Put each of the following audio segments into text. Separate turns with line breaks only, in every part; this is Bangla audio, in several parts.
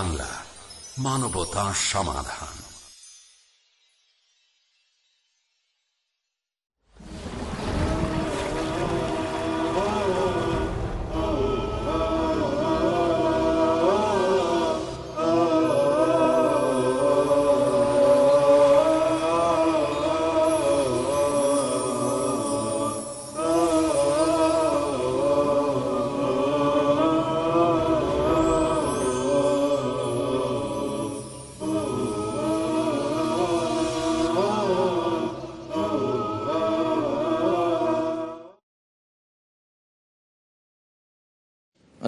বাংলা মানবতা সমাধান।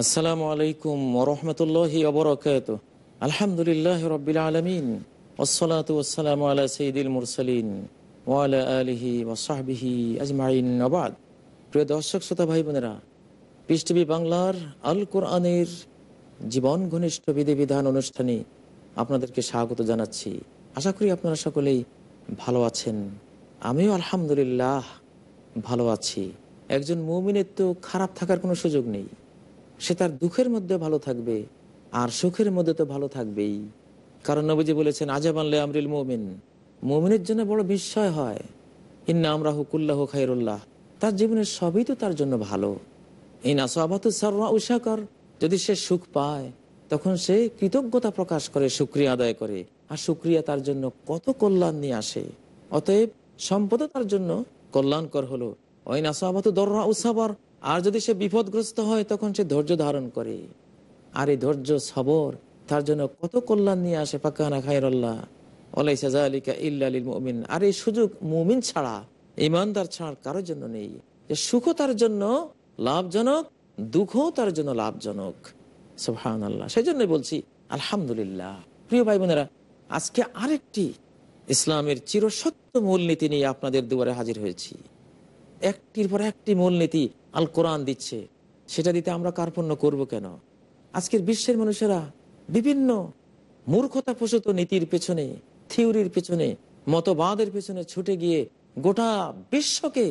আসসালামু আলাইকুম ওরহমতুল্লাহি অবরকাত আলহামদুলিল্লাহ রবিল আলমিন। ওসলাত ওসালাম আলা সঈদুল মুরসলিন ওয়ালা আলিহি ওসাহবিহি আজমাইন। নবাদ প্রিয় দর্শক, শ্রোতা ভাই বোনেরা, পিস বাংলার আল কোরআনের জীবন ঘনিষ্ঠ বিধিবিধান অনুষ্ঠানে আপনাদেরকে স্বাগত জানাচ্ছি। আশা করি আপনারা সকলেই ভালো আছেন। আমিও আলহামদুলিল্লাহ ভালো আছি। একজন মৌমিনের তো খারাপ থাকার কোনো সুযোগ নেই। সে তার দুঃখের মধ্যে ভালো থাকবে আর সুখের মধ্যে তো ভালো থাকবেই। কারণ নবীজি বলেছেন আজাবানলে আমরিল মৌমিন। মৌমিনের জন্য বড় বিস্ময় হয়। ইন্না আমরা হুকুল্লাহ খাইরুল্লাহ তার জীবনের সবই তো তার জন্য ভালো। এই নাসাবাত সাররা উষাকর যদি সে সুখ পায়, তখন সে কৃতজ্ঞতা প্রকাশ করে সুক্রিয়া আদায় করে। আর সুক্রিয়া তার জন্য কত কল্যাণ নিয়ে আসে। অতএব সম্পদও তার জন্য কল্যাণকর হলো। ওই নাসাবাত দররা উসাবর আর যদি সে বিপদগ্রস্ত হয়, তখন সে ধৈর্য ধারণ করে। আর এই ধৈর্য, সবর, তার জন্য কত কল্যাণ নিয়ে আসে পাকানা খায়রল্লাহ। আলিকা আর এই সুযোগ মুমিন ছাড়া, ইমানদার ছাড়া কারোর জন্য নেই। যে সুখও তার জন্য লাভজনক, দুঃখও তার জন্য লাভজনক। সেই জন্যই বলছি, আলহামদুলিল্লাহ। প্রিয় ভাই বোনেরা, আজকে আরেকটি ইসলামের চিরসত্য মূলনীতি নিয়ে আপনাদের দুয়ারে হাজির হয়েছি। একটির পর একটি মূলনীতি আল কোরআন দিচ্ছে। সেটা দিতে আমরা কার্পণ্য করব কেন? আজকের বিশ্বের মানুষেরা বিভিন্ন মূর্খতা প্রসূত নীতির পেছনে, থিওরির পেছনে, মতবাদের পেছনে ছুটে গিয়ে গোটা বিশ্বকে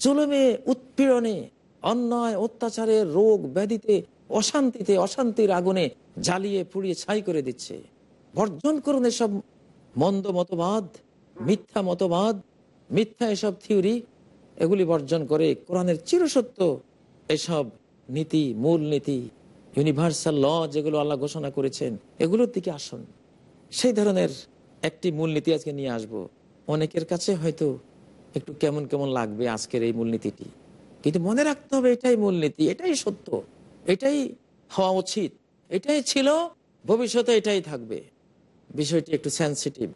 চুলমে উৎপীড়নে, অন্যায়, অত্যাচারে, রোগ ব্যাধিতে, অশান্তিতে, অশান্তির আগুনে জ্বালিয়ে পুড়িয়ে ছাই করে দিচ্ছে। বর্জন করুন এসব মন্দ মতবাদ, মিথ্যা মতবাদ, মিথ্যা এসব থিওরি এগুলি বর্জন করে কোরআনের চিরসত্য এসব নীতি, মূল নীতি ইউনিভার্সাল ল যেগুলো আল্লাহ ঘোষণা করেছেন, এগুলোর দিকে আসুন। সেই ধরনের একটি মূলনীতি আজকে নিয়ে আসব। অনেকের কাছে হয়তো একটু কেমন কেমন লাগবে আজকের এই মূলনীতিটি কিন্তু মনে রাখতে হবে এটাই মূলনীতি এটাই সত্য, এটাই হওয়া উচিত, এটাই ছিল, ভবিষ্যতে এটাই থাকবে। বিষয়টি একটু সেন্সিটিভ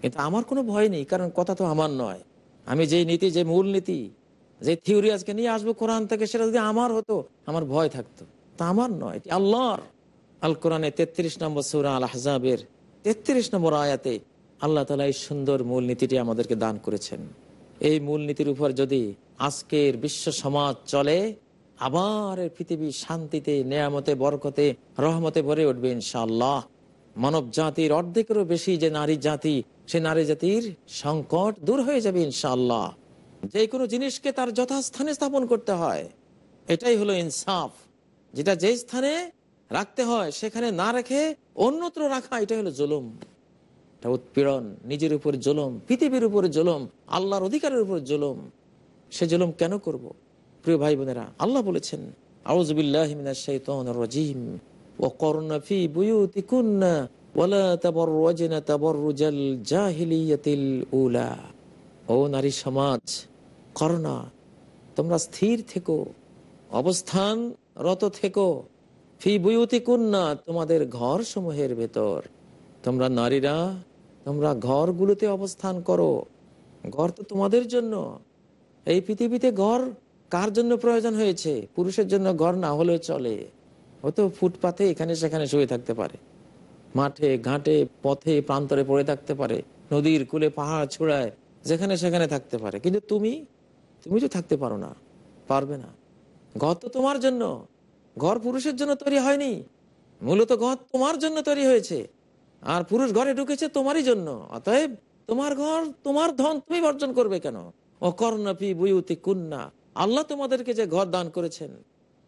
কিন্তু আমার কোনো ভয় নেই, কারণ কথা তো আমার নয়। আমি যেই নীতি, যে মূল নীতি, যে থিওরি আজকে নিয়ে আসব কোরআন থেকে, সেটা যদি আমার হতো, আমার ভয় থাকতো। তা আমার নয় আল্লাহর। আল কোরআনে তেত্রিশ নম্বর সৌরা আল হাজাবের তেত্রিশ নম্বর আয়াতে আল্লাহ তালা এই সুন্দর মূল নীতিটি আমাদেরকে দান করেছেন। এই মূল নীতির উপর যদি আজকের বিশ্ব সমাজ চলে, আবার পৃথিবী শান্তিতে, নেয়ামতে, বরকতে, রহমতে ভরে উঠবে ইনশাআল্লাহ। মানব জাতির অর্ধেকেরও বেশি যে নারী জাতি, সে নারী জাতির সংকট দূর হয়ে যাবে ইনশাআল্লাহ। যে কোনো জিনিসকে তার যথাস্থানে স্থাপন করতে হয়। এটাই হলো ইনসাফ। যেটা যে স্থানে রাখতে হয়, সেখানে না রেখে অন্যত্র রাখা, এটাই হলো জুলুম। এটা উৎপীড়ন, নিজের উপর জুলুম, পৃথিবীর উপরে জুলুম, আল্লাহর অধিকারের উপর জুলুম। সে জুলুম কেন করব। প্রিয় ভাই বোনেরা, আল্লাহ বলেছেন আউজবিল্লাহ রাজিম। ও করুণাফি বুয়ুতি কুন্না ওয়ালা তাবররাজনা তাবররুজাল জাহিলিয়াতিল উলা ও নারী সমাজ করোনা তোমরা স্থির থেকো অবস্থান রত থেকো। ফি বুয়ুতি কুন্না তোমাদের ঘর সমূহের ভেতর। তোমরা নারীরা, তোমরা ঘরগুলোতে অবস্থান করো। ঘর তো তোমাদের জন্য। এই পৃথিবীতে ঘর কার জন্য প্রয়োজন হয়েছে? পুরুষের জন্য ঘর না হলেও চলে। ও তো ফুটপাথে এখানে সেখানে শুয়ে থাকতে পারে। মাঠে, ঘাটে, পথে, প্রান্তরে পড়ে থাকতে পারে। নদীর কুলে, পাহাড় ছোড়ায় যেখানে সেখানে থাকতে পারে। কিন্তু তুমি তুমি তো থাকতে পারো না, পারবে না। ঘর তো তোমার জন্য, ঘর পুরুষের জন্য তৈরি হয়নি। মূলত ঘর তোমার জন্য তৈরি হয়েছে। আর পুরুষ ঘরে ঢুকেছে তোমারই জন্য। অতএব তোমার ঘর, তোমার ধন তুমি বর্জন করবে কেন? ও কর্ণপি বুয়ুতি কুন্না। আল্লাহ তোমাদেরকে যে ঘর দান করেছেন,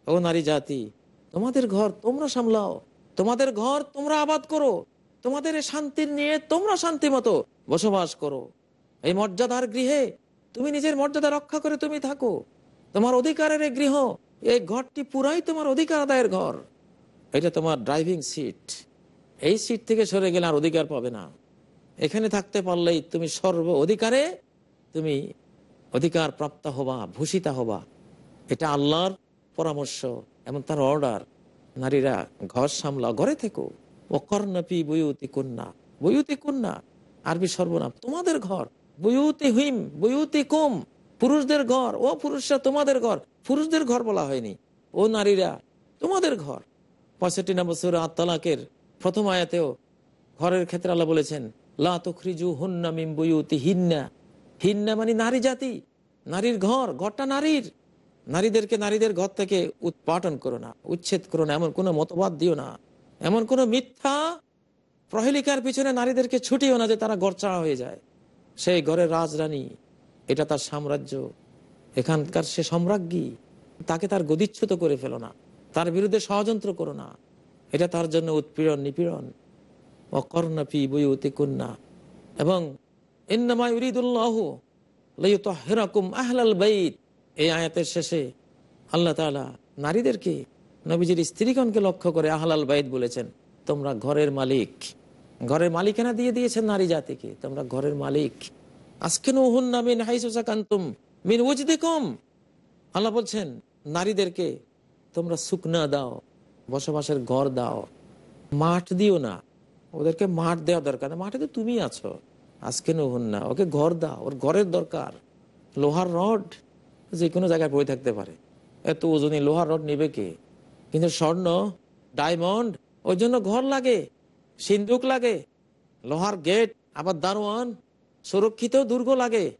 ও নারী জাতি তোমাদের ঘর তোমরা সামলাও। তোমাদের ঘর তোমরা আবাদ করো। তোমাদের শান্তির নিয়ে তোমরা শান্তি মতো বসবাস করো। এই মর্যাদার গৃহে তুমি নিজের মর্যাদা রক্ষা করে তুমি থাকো। তোমার অধিকারের এই গৃহ, এই ঘরটি পুরাই তোমার অধিকার আদায়ের ঘর। এটা তোমার ড্রাইভিং সিট। এই সিট থেকে সরে গেলে আর অধিকার পাবে না। এখানে থাকতে পারলেই তুমি সর্ব অধিকারে তুমি অধিকার প্রাপ্ত হবা, ভূষিতা হবা। এটা আল্লাহর পরামর্শ। এবং তার অর্ডার নারীরা ঘর সামলা ঘরে থেকো। ও কর্ণপি বইউতি কন্যা বইউতি কন্যা আরবি সর্বনাম, তোমাদের ঘর বইউতি হুইম বইউতি কুম পুরুষদের ঘর, ও পুরুষরা তোমাদের ঘর, পুরুষদের ঘর বলা হয়নি। ও নারীরা, তোমাদের ঘর। পঁয়ষট্টি নম্বর সুর আত্মালাকের প্রথম আয়াতেও ঘরের ক্ষেত্রে আল্লাহ বলেছেন, লা হুন্না মিম বুয়ুতি হিন্না হিন্না মানে নারী জাতি, নারীর ঘর, ঘরটা নারীর। নারীদেরকে নারীদের ঘর থেকে উৎপাটন করো না, উচ্ছেদ করো না, এমন কোনো মতবাদ দিও না। এমন কোনো মিথ্যা প্রহেলিকার পিছনে নারীদেরকে ছুটিও না যে তারা গড়চাড়া হয়ে যায়। সেই ঘরের রাজরানী, এটা তার সাম্রাজ্য। এখানকার সে সম্রাজ্ঞী, তাকে তার গদিচ্ছুত করে ফেলো না। তার বিরুদ্ধে ষড়যন্ত্র করো না। এটা তার জন্য উৎপীড়ন, নিপীড়ন। অকর্ণপি বইউতি কন্যা এবং ইন্নামায় উরিদুল্লাহ হেরাকুম আহলাল বাইত। এই আয়াতের শেষে আল্লাহ তাআলা নারীদেরকে, নবীজির স্ত্রীগণকে লক্ষ্য করে আহলাল বাইদ বলেছেন, তোমরা ঘরের মালিক। ঘরের মালিকানা দিয়ে দিয়েছেন নারী জাতিকে, তোমরা ঘরের মালিক। আজকে নুহুন্না মিন হাইসুসাকান্তুম মিন উজদিকুম। আল্লাহ বলছেন, নারীদেরকে তোমরা শুকনা দাও, বসবাসের ঘর দাও, মাঠ দিও না। ওদেরকে মাঠ দেওয়া দরকার না, মাঠে তো তুমি আছো। আজকে নহন না, ওকে ঘর দাও, ওর ঘরের দরকার। লোহার রড যে কোনো জায়গায় পড়ে থাকতে পারে। এত ওজনী লোহার রড নেবে কে? কিন্তু স্বর্ণ ডায়মন্ড ওই জন্য ঘর লাগে, সিন্দুক লাগে, লোহার গেট, আবার দারোয়ান সুরক্ষিত দুর্গ লাগে।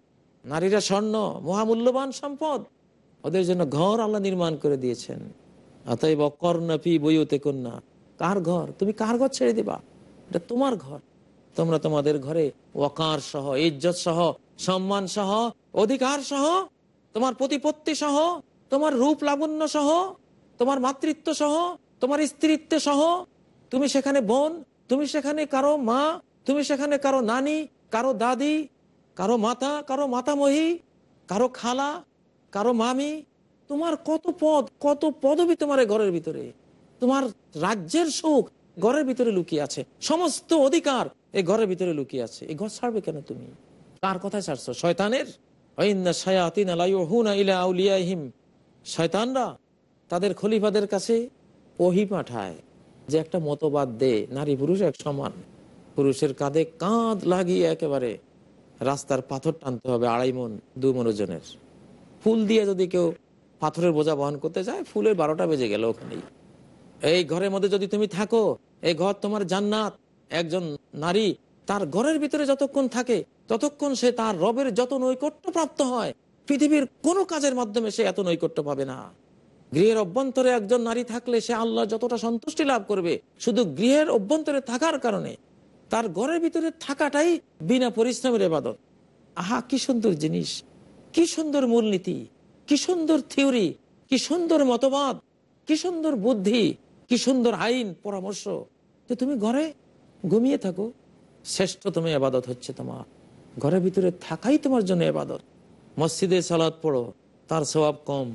নারীরা স্বর্ণ, মহামূল্যবান সম্পদ। ওদের জন্য ঘর আল্লাহ নির্মাণ করে দিয়েছেন। অতএব কর্ণপি বইতে কন্যা, কার ঘর? তুমি কার ঘর ছেড়ে দিবা? এটা তোমার ঘর। তোমরা তোমাদের ঘরে ওয়াকার সহ, ইজ্জত সহ, সম্মান সহ, অধিকার সহ তোমার প্রতিপত্তি সহ, তোমার রূপ লাবণ্য সহ, তোমার মাতৃত্ব সহ, তোমার স্ত্রীত্ব সহ, তুমি সেখানে বোন, তুমি সেখানে কারও মা, তুমি সেখানে কারও নানি, কারও দাদি, কারও মাতা, কারও মাতামহী, কারও খালা, কারও মামি। তোমার কত পদ, কত পদবি তোমার ঘরের ভিতরে। তোমার রাজ্যের সুখ ঘরের ভিতরে লুকিয়ে আছে। সমস্ত অধিকার এই ঘরের ভিতরে লুকিয়ে আছে। এই ঘর ছাড়বে কেন তুমি? কার কথায় ছাড়ছো? শয়তানের? শয়তানরা তাদের খলিফাদের কাছে ওহি পাঠায় যে একটা মতবাদ দে, নারী পুরুষ এক সমান। পুরুষের কাঁধে কাঁধ লাগিয়ে একেবারে রাস্তার পাথর টানতে হবে আড়াই মন, দু মন ওজনের ফুল দিয়ে যদি কেউ পাথরের বোঝা বহন করতে যায় ফুলের বারোটা বেজে গেল ওখানেই। এই ঘরের মধ্যে যদি তুমি থাকো, এই ঘর তোমার জান্নাত। একজন নারী তার ঘরের ভিতরে যতক্ষণ থাকে, ততক্ষণ সে তার রবের যত নৈকট্য প্রাপ্ত হয়, পৃথিবীর কোনো কাজের মাধ্যমে সে এত নৈকট্য পাবে না। গৃহের অভ্যন্তরে একজন নারী থাকলে সে আল্লাহ যতটা সন্তুষ্টি লাভ করবে, শুধু গৃহের অভ্যন্তরে থাকার কারণে। তার ঘরের ভিতরে থাকাটাই বিনা পরিশ্রমের এবাদত। আহা, কি সুন্দর জিনিস, কি সুন্দর মূলনীতি, কি সুন্দর থিওরি, কি সুন্দর মতবাদ, কি সুন্দর বুদ্ধি, কি সুন্দর আইন, পরামর্শ। তো তুমি ঘরে ঘুমিয়ে থাকো। শ্রেষ্ঠতম এবাদত হচ্ছে তোমার। ঘরের ভিতরে থাকাই তোমার জন্য এবাদত। মসজিদে সালাদ পড়ো, তার স্বভাব কম।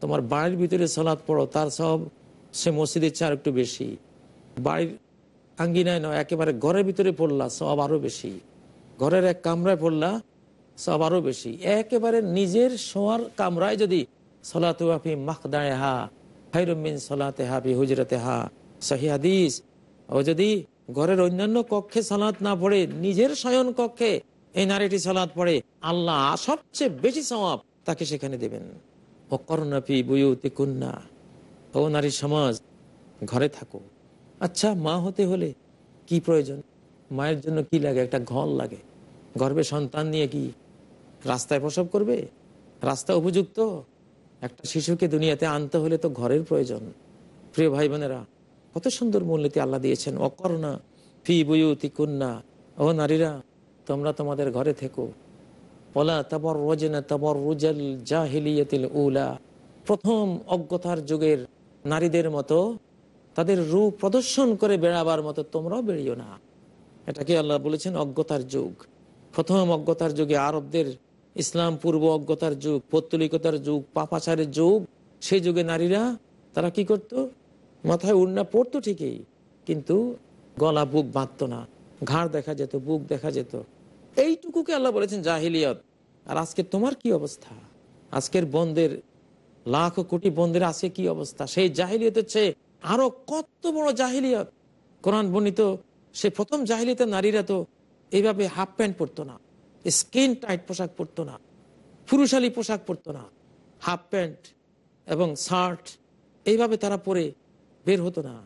তোমার বাড়ির ভিতরে সালাদ পড়ো, তার স্বভাব সে মসজিদের চার একটু বেশি। বাড়ির আঙ্গিনায় নয়, একেবারে ঘরের ভিতরে পড়লা সব আরও বেশি। ঘরের এক কামরায় পড়লা সব আরও বেশি। একেবারে নিজের শোয়ার কামরায় যদি সলাতে হাফি মাখদায় হা ফাইরুমিন সলাতে হাফি হুজরতে হা সহি হাদিস। ও যদি ঘরের অন্যান্য কক্ষে সালাত না পড়ে নিজের শয়ন কক্ষে এই নারীটি সালাত পড়ে, আল্লাহ সবচেয়ে বেশি সওয়াব তাকে সেখানে দেবেন। ও করুণাপি বুয়ুতি কন্যা ও নারী সমাজ, ঘরে থাকো। আচ্ছা মা হতে হলে কি প্রয়োজন? মায়ের জন্য কি লাগে? একটা ঘর লাগে। গর্বে সন্তান নিয়ে কি রাস্তায় প্রসব করবে? রাস্তা উপযুক্ত? একটা শিশুকে দুনিয়াতে আনতে হলে তো ঘরের প্রয়োজন। প্রিয় ভাই বোনেরা কত সুন্দর মূলনীতি আল্লাহ দিয়েছেন। অকর্ণা ফি বুয়ুতি কন্যা ও নারীরা, তোমরা তোমাদের ঘরে থেকো। ওলা তাবর রোজেনা তাবর রুজাল জাহিলিয়াতিল উলা। প্রথম অজ্ঞতার যুগের নারীদের মতো, তাদের রূপ প্রদর্শন করে বেড়াবার মতো তোমরাও বেরিও না। এটাকে আল্লাহ বলেছেন? অজ্ঞতার যুগ। প্রথম অজ্ঞতার যুগে আরবদের ইসলাম, পূর্ব অজ্ঞতার যুগ, পৌত্তলিকতার যুগ, পাপাচারের যুগ, সেই যুগে নারীরা, তারা কি করত? মাথায় উড়না পড়তো ঠিকই, কিন্তু গলা বুক বাঁধত না, ঘাড় দেখা যেত, বুক দেখা যেত। এইটুকুকে আল্লাহ বলেছেন, জাহিলিয়ত। আর আজকে তোমার কি অবস্থা? আজকের বন্ধের, লাখ কোটি বন্ধের আছে কি অবস্থা? সেই জাহিলিয়তের চেয়ে আরও কত বড় জাহিলিয়ত? কোরআন বর্ণিত, সে প্রথম জাহিলিয়তের নারীরা তো এইভাবে হাফ প্যান্ট পরতো না, স্কিন টাইট পোশাক পরতো না, পুরুষালী পোশাক পরতো না, হাফ প্যান্ট এবং শার্ট, এইভাবে তারা পরে বের হতো না।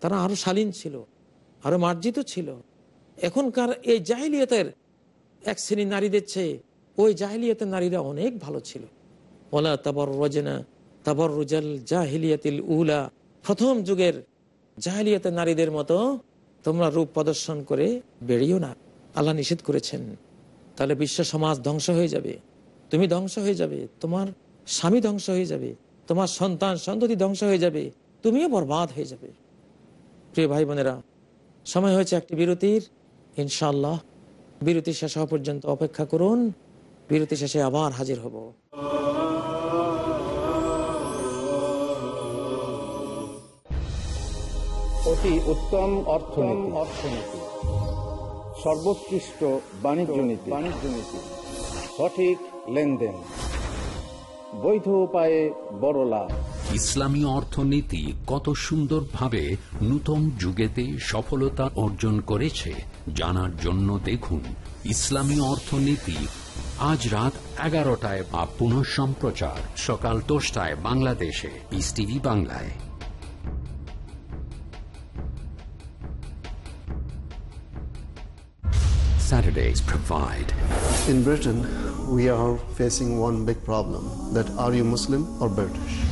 তারা আরও শালীন ছিল, আরও মার্জিত ছিল। এখনকার এই জাহিলিয়তের এক শ্রেণি নারীদের চেয়ে ওই জাহিলিয়তের নারীরা অনেক ভালো ছিল। ওলা তাবর রজনা তাবর রুজাল জাহিলিয়াতিল উলা, প্রথম যুগের জাহিলিয়তের নারীদের মতো তোমরা রূপ প্রদর্শন করে বেরিয়েও না। আল্লাহ নিষেধ করেছেন, তাহলে বিশ্ব সমাজ ধ্বংস হয়ে যাবে। তুমি ধ্বংস হয়ে যাবে, তোমার স্বামী ধ্বংস হয়ে যাবে, তোমার সন্তান সন্ততি ধ্বংস হয়ে যাবে। তুমিও বরবাদ হয়ে যাবে। প্রিয় ভাই বোনেরা, সময় হয়েছে একটি বিরতির। ইনশাল্লাহ বিরতি শেষ হওয়া পর্যন্ত অপেক্ষা করুন। বিরতি শেষে আবার হাজির হব।
অতি উত্তম অর্থনীতি। অর্থনীতি সঠিক লেনদেন। বৈধ উপায়ে বড় লাভ।
ইসলামী অর্থনীতি কত সুন্দরভাবে নূতন যুগেতে সফলতা অর্জন করেছে জানার জন্য দেখুন ইসলামী অর্থনীতি আজ রাত এগারোটায় বা পুনঃ সম্প্রচার সকাল দশটায় বাংলাদেশে পিস টিভি বাংলায় Saturdays provide.
In Britain, we are facing one big problem that are you Muslim or British?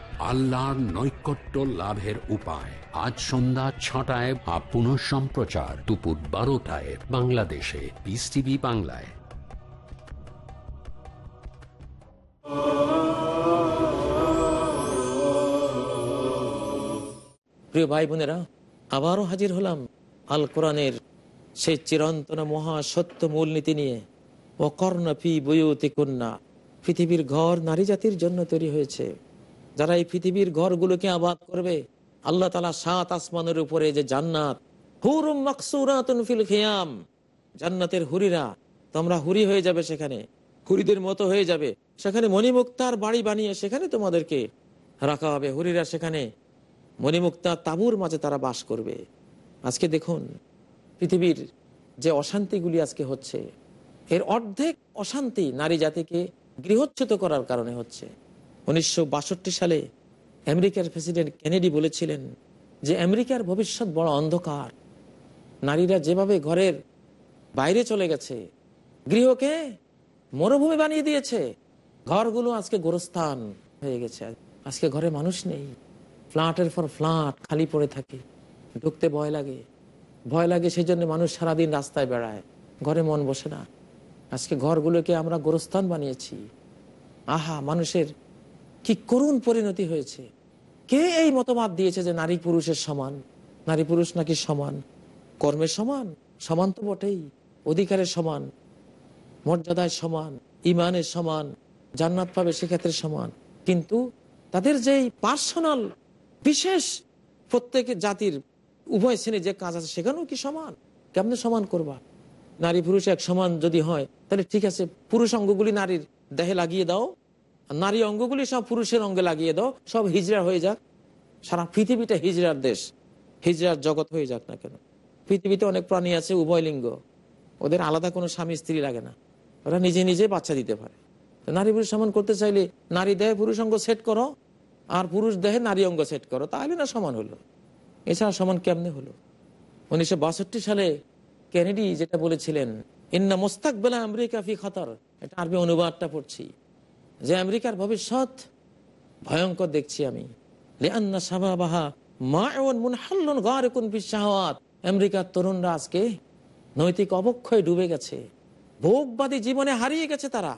আল্লাহর নৈকট্য লাভের উপায়। আজ সন্ধ্যা ছটায় বা পুনঃ সম্প্রচার। দুপুর বারোটায় বাংলাদেশে। পিস টিভি বাংলায়।
প্রিয় ভাই বোনেরা আবারও হাজির হলাম আল কোরআনের সেই চিরন্তন মহা সত্য মূলনীতি নিয়ে। ও কর্ণফি বইয়তি কন্যা পৃথিবীর ঘর নারী জাতির জন্য তৈরি হয়েছে। যারা এই পৃথিবীর ঘরগুলোকে আবাদ করবে, আল্লাহ তালা সাত আসমানের উপরে যে জান্নাত, হুরুম খেয়াম, জান্নাতের হুরিরা, তোমরা হুরি হয়ে যাবে সেখানে, হুরিদের মতো হয়ে যাবে। সেখানে মণিমুক্তার বাড়ি বানিয়ে সেখানে তোমাদেরকে রাখা হবে, হুরিরা সেখানে মণিমুক্তা তাবুর মাঝে তারা বাস করবে। আজকে দেখুন, পৃথিবীর যে অশান্তিগুলি আজকে হচ্ছে, এর অর্ধেক অশান্তি নারী জাতিকে গৃহচ্যুত করার কারণে হচ্ছে। উনিশশো বাষট্টি সালে আমেরিকার প্রেসিডেন্ট কেনেডি বলেছিলেন যে আমেরিকার ভবিষ্যৎ বড় অন্ধকার। নারীরা যেভাবে ঘরের বাইরে চলে গেছে, গৃহকে মরুভূমি বানিয়ে দিয়েছে, ঘরগুলো আজকে গোরস্থান হয়ে গেছে। আজকে ঘরে মানুষ নেই, ফ্ল্যাটের পর ফ্ল্যাট খালি পড়ে থাকে, ঢুকতে ভয় লাগে। ভয় লাগে সেই জন্য মানুষ সারাদিন রাস্তায় বেড়ায়, ঘরে মন বসে না। আজকে ঘরগুলোকে আমরা গোরস্থান বানিয়েছি। আহা, মানুষের কি করুণ পরিণতি হয়েছে? কে এই মতবাদ দিয়েছে যে নারী পুরুষের সমান? নারী পুরুষ নাকি সমান? কর্মের সমান? সমান তো বটেই। অধিকারের সমান? মর্যাদায় সমান? ইমানের সমান? জান্নাত পাবে সেক্ষেত্রে সমান? কিন্তু তাদের যেই পার্সোনাল, বিশেষ প্রত্যেকের জাতির, উভয় শ্রেণির যে কাজ আছে, সেখানেও কি সমান? কেমনে সমান করবা? নারী পুরুষ এক সমান যদি হয়, তাহলে ঠিক আছে পুরুষ অঙ্গগুলি নারীর দেহে লাগিয়ে দাও। নারী অঙ্গগুলি সব পুরুষের অঙ্গে লাগিয়ে দাও, সব হিজড়া হয়ে যাক। সারা পৃথিবীটা হিজড়ার দেশ। হিজড়ার জগৎ হয়ে যাক না কেন? পৃথিবীতে অনেক প্রাণী আছে, উভয় লিঙ্গ। ওদের আলাদা কোনো স্বামী, স্ত্রী লাগে না। ওরা নিজে নিজে বাচ্চা দিতে পারে। নারী পুরুষ সমান করতে চাইলে নারী দেহে পুরুষ অঙ্গ সেট করো, আর পুরুষ দেহে নারী অঙ্গ সেট করো। তাহলে না সমান হলো। এছাড়া সমান কেমনে হলো? উনিশশো বাষট্টি সালে কেনেডি যেটা বলেছিলেন, ইন্না মোস্তাক বেলা আমেরিকা ফি খাতার। এটা আরবি অনুবাদটা পড়ছি। যে আমেরিকার ভবিষ্যৎ ভয়ঙ্কর দেখছি আমি। মুনহাল্লুন গারিকুন বিশাহাওয়াত আমেরিকার তরুণরা আজকে নৈতিক অবক্ষয় ডুবে গেছে। ভোগবাদী জীবনে হারিয়ে গেছে তারা।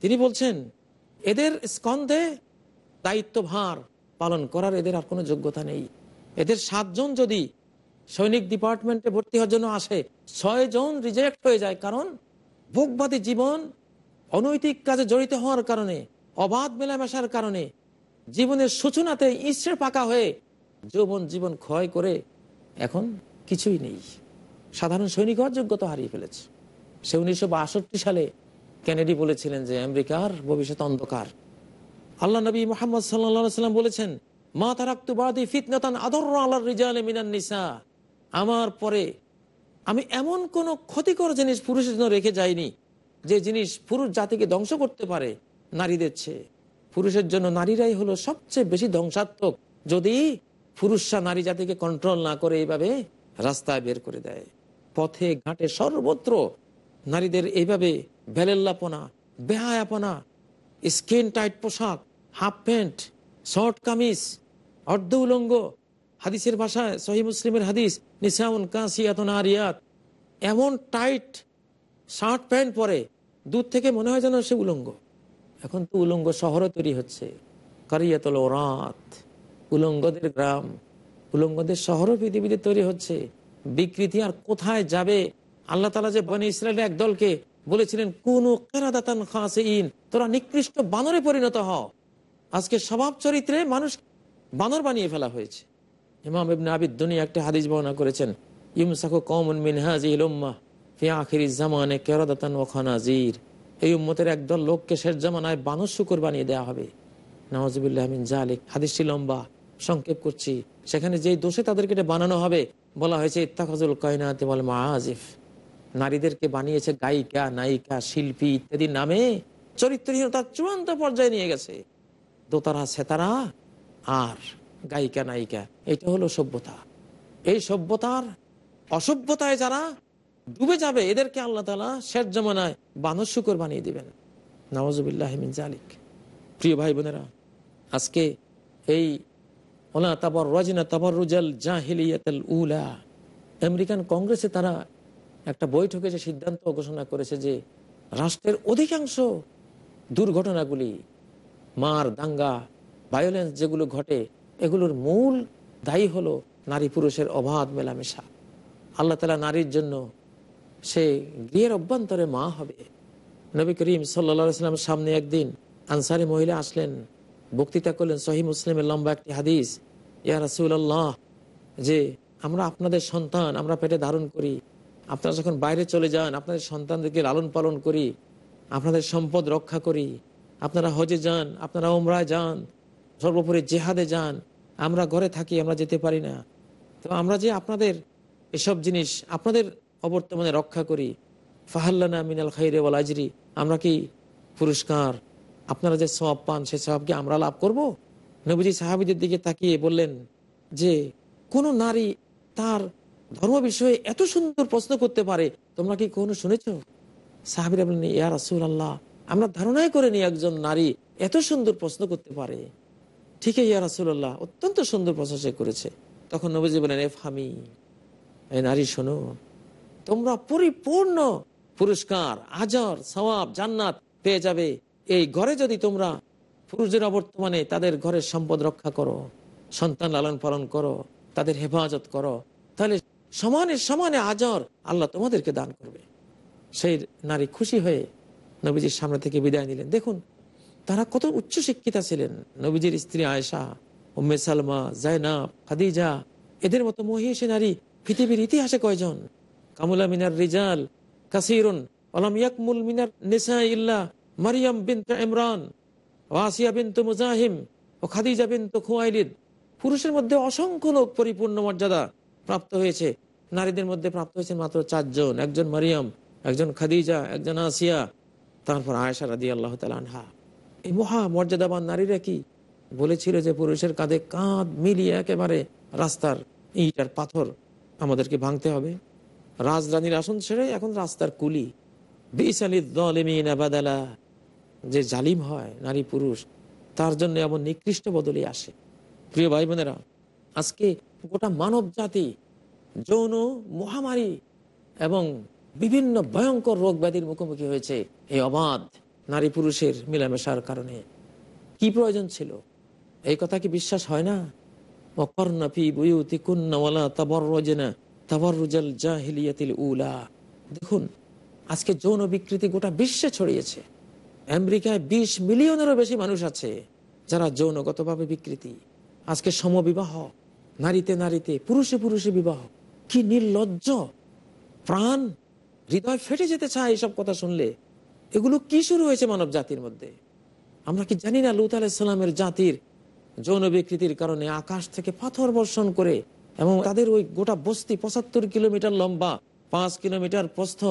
তিনি বলছেন, এদের স্কন্ধে দায়িত্বভার পালন করার এদের আর কোনো যোগ্যতা নেই। এদের সাতজন যদি সৈনিক ডিপার্টমেন্টে ভর্তি হওয়ার জন্য আসে ছয় জন রিজেক্ট হয়ে যায়। কারণ ভোগবাদী জীবন অনৈতিক কাজে জড়িত হওয়ার কারণে, অবাধ মেলামেশার কারণে, জীবনের সূচনাতে ঈশ্বর পাকা হয়ে যৌবন জীবন ক্ষয় করে এখন কিছুই নেই। সাধারণ সৈনিক হওয়ার যোগ্যতা হারিয়ে ফেলেছে। সে উনিশশো বাষট্টি সালে কেনেডি বলেছিলেন যে, আমেরিকার ভবিষ্যৎ অন্ধকার। আল্লাহ নবী মোহাম্মদ সাল্লাম বলেছেন, মা তারাক্তুবাদী ফিতনাতান আদর আল্লাহ রিজাল মিনান নিসা। আমার পরে আমি এমন কোন ক্ষতিকর জিনিস পুরুষের জন্য রেখে যাইনি যে জিনিস পুরুষ জাতিকে ধ্বংস করতে পারে নারীদের চেয়ে। পুরুষের জন্য নারীরাই হলো সবচেয়ে বেশি ধ্বংসাত্মক। যদি পুরুষরা নারী জাতিকে কন্ট্রোল না করে এইভাবে রাস্তায় বের করে দেয়, পথে, ঘাটে সর্বত্র নারীদের এইভাবে ভেলেল্লাপনা বেহায়াপনা স্কিন টাইট পোশাক হাফ প্যান্ট শর্ট কামিজ, অর্ধ উলঙ্গ, হাদিসের ভাষায় সহি মুসলিমের হাদিস, নিসাউন কাসিয়াতন আরিয়াত, এমন টাইট শার্ট প্যান্ট পরে দূর থেকে মনে হয় যেন সে উলঙ্গ। এখন তো উলঙ্গ শহরও তৈরি হচ্ছে। কারিয়াতল রাত উলঙ্গদের গ্রাম, উলঙ্গদের শহরও পৃথিবীতে তৈরি হচ্ছে। বিকৃতি আর কোথায় যাবে? আল্লাহ তালা যে বনে ইসরায়েলের এক দলকে বলেছিলেন, কোন কেরাদাতান খাসেইন তোরা নিকৃষ্ট বানরে পরিণত হও আজকে স্বভাব চরিত্রে মানুষ বানর বানিয়ে ফেলা হয়েছে। ইমাম ইবনে আবিদ দুনিয়া একটা হাদিস বর্ণনা করেছেন ইমসাকু কমন মিনহাজ ইলম্মা এই একদল লোককে শুকুর বানিয়ে দেওয়া হবে। লম্বা, সংক্ষেপ করছি। সেখানে যেই দোষে তাদেরকে বানানো হবে, বলা হয়েছে ইত্তাখাজুল কয়নাতে বলে নারীদেরকে বানিয়েছে গায়িকা, নায়িকা, শিল্পী ইত্যাদি নামে চরিত্রহীনতার চূড়ান্ত পর্যায়ে নিয়ে গেছে। দোতারা, সেতারা আর গায়িকা, নায়িকা, এটা হলো সভ্যতা। এই সভ্যতার অসভ্যতায় যারা ডুবে যাবে, এদেরকে আল্লাহ তালা শেষ জমানায় বানর শুকর বানিয়ে দিবেন। নওয়াজুবিল্লাহ মিন জালিক প্রিয় ভাই বোনেরা, আজকে এই ওলা তাবর রাজিনা তাবর রুজাল জাহিলিয়াতাল উলা, আমেরিকান কংগ্রেসে তারা একটা বৈঠকে যে সিদ্ধান্ত ঘোষণা করেছে যে রাষ্ট্রের অধিকাংশ দুর্ঘটনাগুলি, মার, দাঙ্গা ভায়োলেন্স যেগুলো ঘটে, এগুলোর মূল দায়ী হলো নারী পুরুষের অবাধ মেলামেশা। আল্লাহ তালা নারীর জন্য সে গৃহের অভ্যন্তরে মা হবে। নবী করিম সাল্লামের সামনে একদিন আনসারি মহিলা আসলেন, বক্তৃতা করলেন সহি মুসলিমের লম্বা একটি হাদিস, ইয়া রাসুল্লাহ যে আমরা আপনাদের সন্তান, আমরা পেটে ধারণ করি, আপনারা যখন বাইরে চলে যান, আপনাদের সন্তানদেরকে লালন পালন করি, আপনাদের সম্পদ রক্ষা করি, আপনারা হজে যান, আপনারা ওমরায় যান, সর্বোপরি জেহাদে যান, আমরা ঘরে থাকি, আমরা যেতে পারি না। তো আমরা যে আপনাদের এসব জিনিস, আপনাদের অবর্তমানে রক্ষা করি। ফাহাল্লানা মিনাল খাইরে ওয়াল আজরি। আমরা কি পুরস্কার? আপনারা যে সব পান, সে সবকে আমরা লাভ করব? নবীজি সাহাবিদের দিকে তাকিয়ে বললেন যে, কোন নারী তার ধর্ম বিষয়ে এত সুন্দর প্রশ্ন করতে পারে। তোমরা কি কখনো শুনেছ? সাহাবিরা বলেন ইয়া রাসুল আল্লাহ আমরা ধারণাই করিনি একজন নারী এত সুন্দর প্রশ্ন করতে পারে। ঠিকই, ইয়া রাসুল্লাহ অত্যন্ত সুন্দর প্রশ্ন সে করেছে। তখন নবীজি বলেন এফ হামি এই নারী শোনো তোমরা পরিপূর্ণ পুরস্কার, আজর, সওয়াব, জান্নাত পেয়ে যাবে। এই ঘরে যদি তোমরা পুরুষদের অবর্তমানে তাদের ঘরের সম্পদ রক্ষা করো, সন্তান লালন পালন করো, তাদের হেফাজত করো, তাহলে সমানে সমানে আজর আল্লাহ তোমাদেরকে দান করবে। সেই নারী খুশি হয়ে নবীজির সামনে থেকে বিদায় নিলেন। দেখুন, তারা কত উচ্চ শিক্ষিতা ছিলেন। নবীজির স্ত্রী আয়েশা, উম্মে সালমা জায়নাব খাদিজা, এদের মতো মহিষী নারী পৃথিবীর ইতিহাসে কয়জন? কামুলা মিনার রিজাল, কাসিরুন আলাম ইয়াকমুল মিনার নিসা ইল্লা মারিয়াম বিনত ইমরান ওয়াসিয়া বিন্তু মুজাহিম, ও খাদিজা বিন্তু খুয়াইলিদ। পুরুষের মধ্যে অসংখ্য লোক পরিপূর্ণ মর্যাদা প্রাপ্ত হয়েছে। নারীদের মধ্যে প্রাপ্ত হয়েছে মাত্র চারজন, একজন মারিয়াম, একজন খাদিজা, একজন আসিয়া, তারপর আয়েশা রাদি আল্লাহ আনহা। এই মহা মর্যাদাবান নারীরা কি? বলেছিল যে পুরুষের কাঁধে কাঁধ মিলিয়ে একেবারে রাস্তার ইট আর পাথর আমাদেরকে ভাঙতে হবে। রাজরানীর আসন ছেড়ে এখন রাস্তার কুলি। বাদালা যে জালিম হয়, নারী পুরুষ, তার জন্য এমন নিকৃষ্ট বদলে আসে। প্রিয় ভাই বোনেরা আজকে গোটা মানব জাতি যৌন, মহামারী এবং বিভিন্ন ভয়ঙ্কর রোগ ব্যাধির মুখোমুখি হয়েছে এই অবাধ নারী পুরুষের মিলামেশার কারণে। কি প্রয়োজন ছিল? এই কথা কি বিশ্বাস হয় না? অকর্ণপি বুয়ুতি কুন্নওয়ালা তাবর রোজেনা উলা। দেখুন, আজকে যৌন বিকৃতি গোটা বিশ্বে ছড়িয়েছে। আমেরিকায় বিশ মিলিয়নেরও বেশি মানুষ আছে যারা যৌনগতভাবে বিকৃতি। আজকে সমবিবাহ, নারীতে নারীতে, পুরুষে পুরুষে বিবাহ। কি নির্লজ্জ। প্রাণ, হৃদয় ফেটে যেতে চায় এইসব কথা শুনলে। এগুলো কি শুরু হয়েছে মানব জাতির মধ্যে? আমরা কি জানি না লুত আলাইসাল্লামের জাতির যৌন বিকৃতির কারণে আকাশ থেকে পাথর বর্ষণ করে এবং তাদের ওই গোটা বস্তি পঁচাত্তর কিলোমিটার লম্বা, পাঁচ কিলোমিটার প্রস্থ।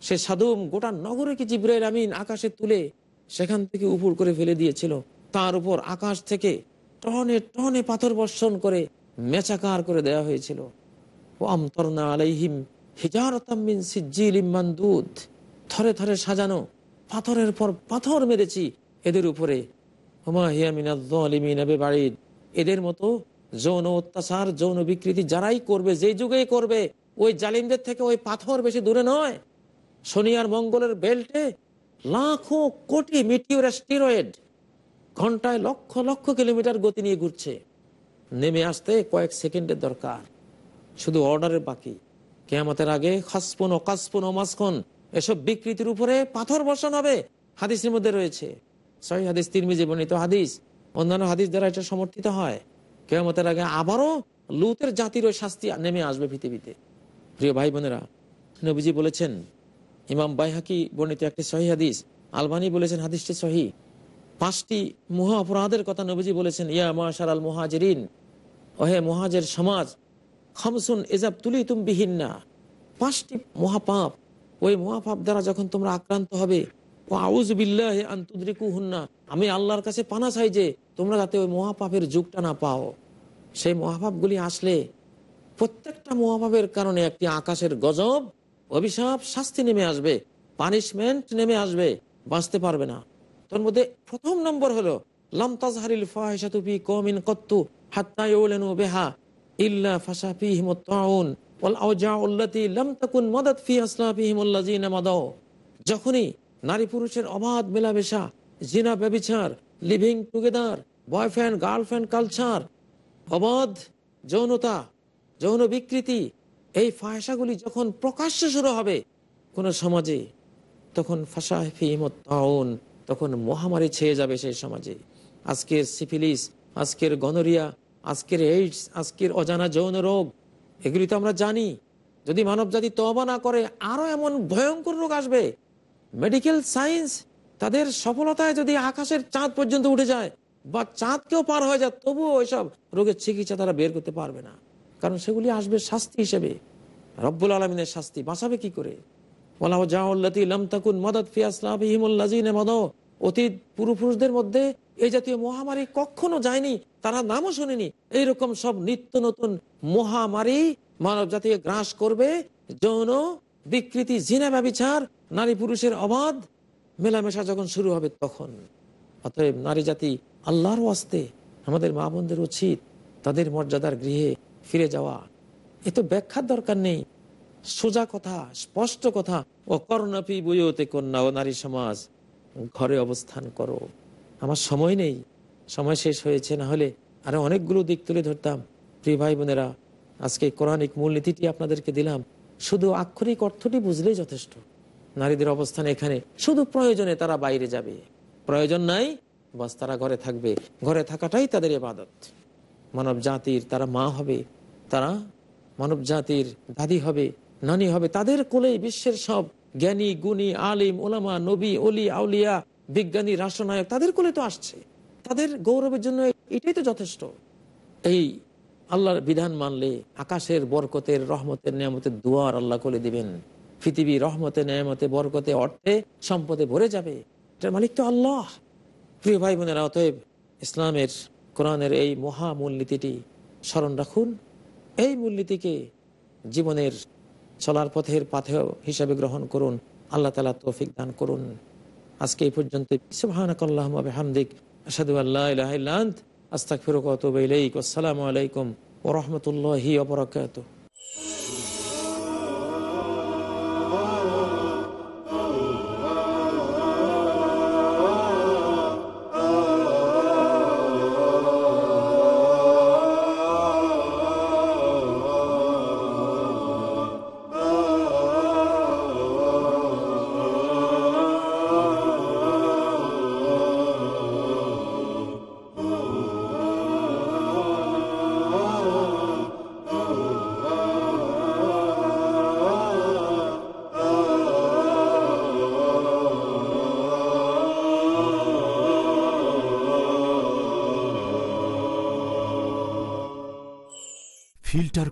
সে সাদুম গোটা নগরকে জিব্রাইল আমিন আকাশে তুলে সেখান থেকে উপর করে ফেলে দিয়েছিল। তার উপর আকাশ থেকে টনে টনে পাথর বর্ষণ করে মেচাকার করে দেয়া হয়েছিল। মানদুদ। থরে থরে সাজানো পাথরের পর পাথর মেরেছি। এদের উপরে বাড়ির এদের মতো যৌন অত্যাচার, যৌন বিকৃতি যারাই করবে যে যুগেই করবে, ওই জালিমদের থেকে ওই পাথর বেশি দূরে নয়। শনি আর মঙ্গলের বেল্টে লাখো কোটি মিটিওর স্টিরয়েড ঘন্টায় লক্ষ লক্ষ কিলোমিটার গতি নিয়ে ঘুরছে। নেমে আসতে কয়েক সেকেন্ডের দরকার। শুধু অর্ডারের বাকি। কেয়ামতের আগে খাসপুন অকাসপুন অমাসখন এসব বিকৃতির উপরে পাথর বসানো হবে, হাদিসের মধ্যে রয়েছে। সহি হাদিস তিরমিজি বর্ণিত হাদিস। অন্যান্য হাদিস দ্বারা এটা সমর্থিত হয়। কেয়ামতের আগে আবারও লুতের জাতির ওই শাস্তি নেমে আসবে পৃথিবীতে। প্রিয় ভাই বোনেরা, নবীজি বলেছেন, ইমাম বাইহাকি বর্ণিত একটি সহি হাদিস, আলবানি বলেছেন হাদিসটি সহি পাঁচটি মহা অপরাধের কথা নবীজি বলেছেন, ইয়া মাশার আল মুহাজেরিন, ওহে মহাজের সমাজ, খামসুন এজাব তুলি তুম না পাঁচটি মহাপাপ, ওই মহাপাপ দ্বারা যখন তোমরা আক্রান্ত হবে আমি আল্লাহর কাছে পানা চাই যে, তোমরা যাতে ওই মহাপাপের যুগটা না পাও। সেই মহাপাপগুলি আসলে প্রত্যেকটা মহাপাপের কারণে একটি আকাশের গজব, অভিশাপ, শাস্তি নেমে আসবে। পানিশমেন্ট নেমে আসবে, বাঁচতে পারবে না। তোর মধ্যে প্রথম নম্বর হলো কমিন কত্তু বিহা ইল্লা মাদাত ফি যখনই নারী পুরুষের অবাধ মেলামেশা, জিনা ব্যবিচার living together boyfriend girlfriend culture অবাধ যৌনতা, যৌন বিকৃতি, এই ফায়সাগুলি যখন প্রকাশ্য শুরু হবে, কোন সমাজে, তখন ফাঁসাহিমতাউন তখন মহামারী ছেয়ে যাবে সেই সমাজে। আজকের সিফিলিস, আজকের গনোরিয়া, আজকের এইডস, আজকের অজানা যৌন রোগ, এগুলি তো আমরা জানি। যদি মানব জাতি তবা না করে, আরও এমন ভয়ঙ্কর রোগ আসবে মেডিকেল সায়েন্স তাদের সফলতায় যদি আকাশের চাঁদ পর্যন্ত উঠে যায় বা চাঁদকেও পার হয়ে যায়, তবুও ওইসব রোগের চিকিৎসা তারা বের করতে পারবে না। কারণ সেগুলি আসবে শাস্তি হিসেবে। রব্বুল আলমিনের শাস্তি বাঁচাবে কি করে? অতীত মধ্যে জাতীয় মহামারী যায়নি, তারা নামও শুনেনি। এইরকম সব নিত্য নতুন মহামারী মানব জাতিকে গ্রাস করবে, যৌন বিকৃতি, জিনা, ব্যবিচার নারী পুরুষের অবাধ মেলামেশা যখন শুরু হবে তখন, অতএব নারী জাতি আল্লাহর ওয়াস্তে আমাদের মা বোনদের উচিত তাদের মর্যাদার গৃহে ফিরে যাওয়া। এ তো ব্যাখ্যার দরকার নেই। সোজা কথা, স্পষ্ট কথা। ও করোনাপি বইতে কন্যা ও নারী সমাজ, ঘরে অবস্থান করো। আমার সময় নেই। সময় শেষ হয়েছে, না হলে আরও অনেকগুলো দিক তুলে ধরতাম। প্রিয় ভাই বোনেরা, আজকে কোরআনিক মূলনীতিটি আপনাদেরকে দিলাম। শুধু আক্ষরিক অর্থটি বুঝলেই যথেষ্ট। নারীদের অবস্থান এখানে। শুধু প্রয়োজনে তারা বাইরে যাবে। প্রয়োজন নাই, বাস তারা ঘরে থাকবে। ঘরে থাকাটাই তাদের এবাদত মানব জাতির তারা মা হবে, তারা মানব জাতির দাদি হবে, নানি হবে। তাদের কোলেই বিশ্বের সব জ্ঞানী, গুণী, আলিম ওলামা নবী অলি আউলিয়া, বিজ্ঞানী, রাষ্ট্রনায়ক, তাদের কোলে তো আসছে। তাদের গৌরবের জন্য এটাই তো যথেষ্ট। এই আল্লাহর বিধান মানলে আকাশের বরকতের, রহমতের, নিয়ামতের দুয়ার আল্লাহ কোলে দিবেন। পৃথিবী রহমতে, নিয়ামতে, বরকতে, অর্থে, সম্পদে ভরে যাবে। এটার মালিক তো আল্লাহ। প্রিয় ভাই বোনেরা, অতএব ইসলামের, কোরআনের এই মহা মূলনীতিটি স্মরণ রাখুন। এই মূলনীতিকে জীবনের চলার পথের পাথেয় হিসাবে গ্রহণ করুন। আল্লাহ তালা তৌফিক দান করুন। আজকে এই পর্যন্ত। হামদিক আসাদু আল্লাহ আস্তাক আসসালামু আলাইকুম ও রহমতুল্লাহি অবরাকাত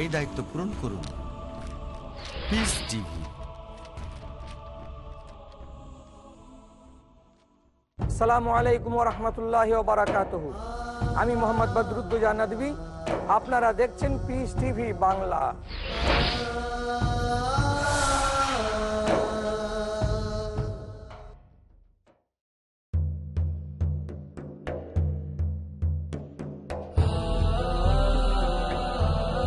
এই দায়িত্ব পূরণ করুন। পিস টিভি
সালামু আলাইকুম রহমতুল্লাহ বারাকাত আমি মোহাম্মদ বদরুদ্দুজা নদী আপনারা দেখছেন পিস টিভি বাংলা।